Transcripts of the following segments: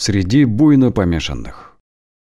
Среди буйно помешанных.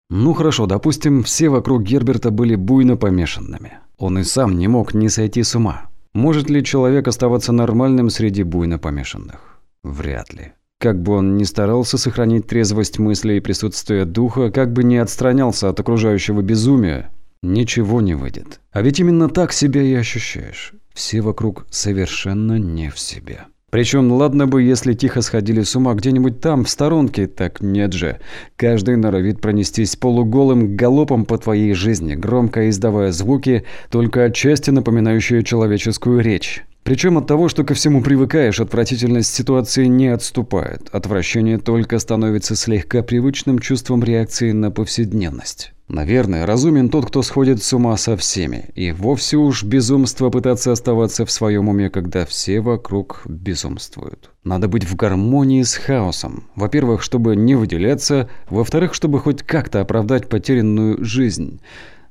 Ну хорошо, допустим, все вокруг Герберта были буйно помешанными. Он и сам не мог не сойти с ума. Может ли человек оставаться нормальным среди буйно помешанных? Вряд ли. Как бы он ни старался сохранить трезвость мысли и присутствие духа, как бы ни отстранялся от окружающего безумия, ничего не выйдет. А ведь именно так себя и ощущаешь. Все вокруг совершенно не в себе. Причем ладно бы, если тихо сходили с ума где-нибудь там, в сторонке, так нет же. Каждый норовит пронестись полуголым галопом по твоей жизни, громко издавая звуки, только отчасти напоминающие человеческую речь. Причем от того, что ко всему привыкаешь, отвратительность ситуации не отступает. Отвращение только становится слегка привычным чувством реакции на повседневность. Наверное, разумен тот, кто сходит с ума со всеми. И вовсе уж безумство пытаться оставаться в своем уме, когда все вокруг безумствуют. Надо быть в гармонии с хаосом. Во-первых, чтобы не выделяться. Во-вторых, чтобы хоть как-то оправдать потерянную жизнь.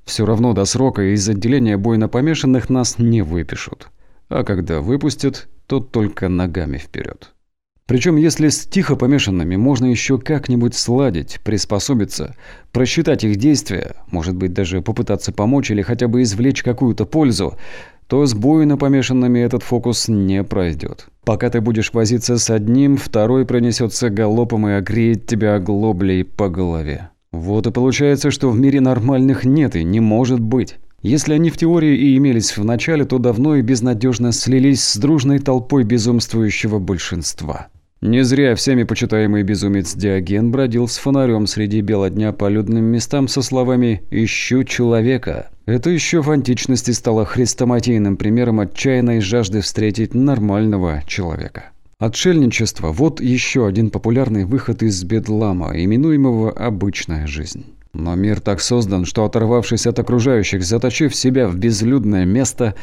Все равно до срока из отделения бойно помешанных нас не выпишут. А когда выпустят, то только ногами вперед. Причем, если с тихо помешанными можно еще как-нибудь сладить, приспособиться, просчитать их действия, может быть, даже попытаться помочь или хотя бы извлечь какую-то пользу, то с буйно помешанными этот фокус не пройдет. Пока ты будешь возиться с одним, второй пронесется галопом и огреет тебя оглоблей по голове. Вот и получается, что в мире нормальных нет и не может быть. Если они в теории и имелись в начале, то давно и безнадежно слились с дружной толпой безумствующего большинства. Не зря всеми почитаемый безумец Диоген бродил с фонарем среди бела дня по людным местам со словами «Ищу человека». Это еще в античности стало хрестоматийным примером отчаянной жажды встретить нормального человека. Отшельничество – вот еще один популярный выход из бедлама, именуемого «обычная жизнь». Но мир так создан, что оторвавшись от окружающих, заточив себя в безлюдное место,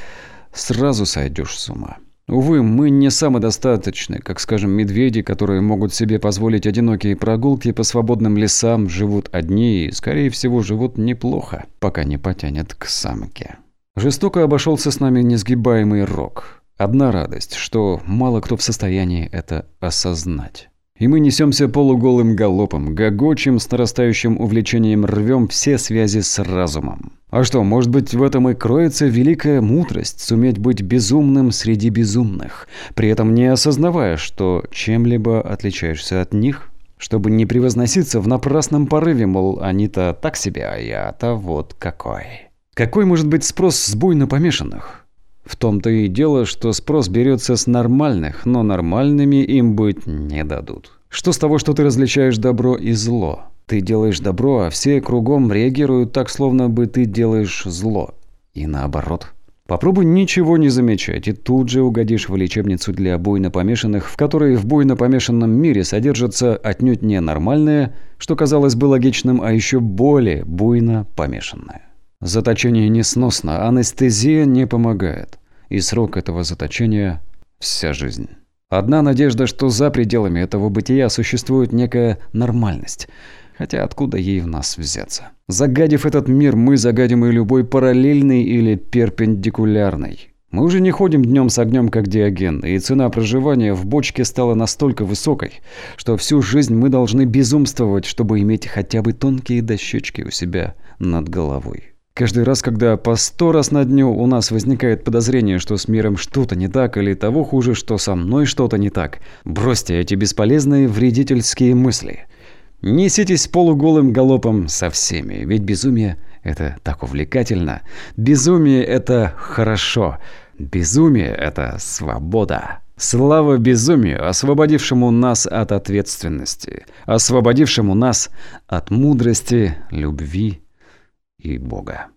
сразу сойдешь с ума. Увы, мы не самодостаточны, как, скажем, медведи, которые могут себе позволить одинокие прогулки по свободным лесам, живут одни и, скорее всего, живут неплохо, пока не потянет к самке. Жестоко обошелся с нами несгибаемый рок. Одна радость, что мало кто в состоянии это осознать. И мы несемся полуголым галопом, гогочем с нарастающим увлечением рвем все связи с разумом. А что, может быть, в этом и кроется великая мудрость суметь быть безумным среди безумных, при этом не осознавая, что чем-либо отличаешься от них? Чтобы не превозноситься в напрасном порыве, мол, они-то так себе, а я-то вот какой. Какой может быть спрос с буйно помешанных? В том-то и дело, что спрос берется с нормальных, но нормальными им быть не дадут. Что с того, что ты различаешь добро и зло? Ты делаешь добро, а все кругом реагируют так, словно бы ты делаешь зло. И наоборот. Попробуй ничего не замечать, и тут же угодишь в лечебницу для буйно помешанных, в которой в буйно помешанном мире содержится отнюдь не нормальное, что казалось бы логичным, а еще более буйно помешанное. Заточение несносно, анестезия не помогает. И срок этого заточения – вся жизнь. Одна надежда, что за пределами этого бытия существует некая нормальность. Хотя откуда ей в нас взяться? Загадив этот мир, мы загадим и любой параллельный или перпендикулярный. Мы уже не ходим днем с огнем, как Диоген, и цена проживания в бочке стала настолько высокой, что всю жизнь мы должны безумствовать, чтобы иметь хотя бы тонкие дощечки у себя над головой. Каждый раз, когда по сто раз на дню у нас возникает подозрение, что с миром что-то не так, или того хуже, что со мной что-то не так, бросьте эти бесполезные вредительские мысли. Неситесь полуголым галопом со всеми, ведь безумие – это так увлекательно. Безумие – это хорошо. Безумие – это свобода. Слава безумию, освободившему нас от ответственности, освободившему нас от мудрости, любви и Бога.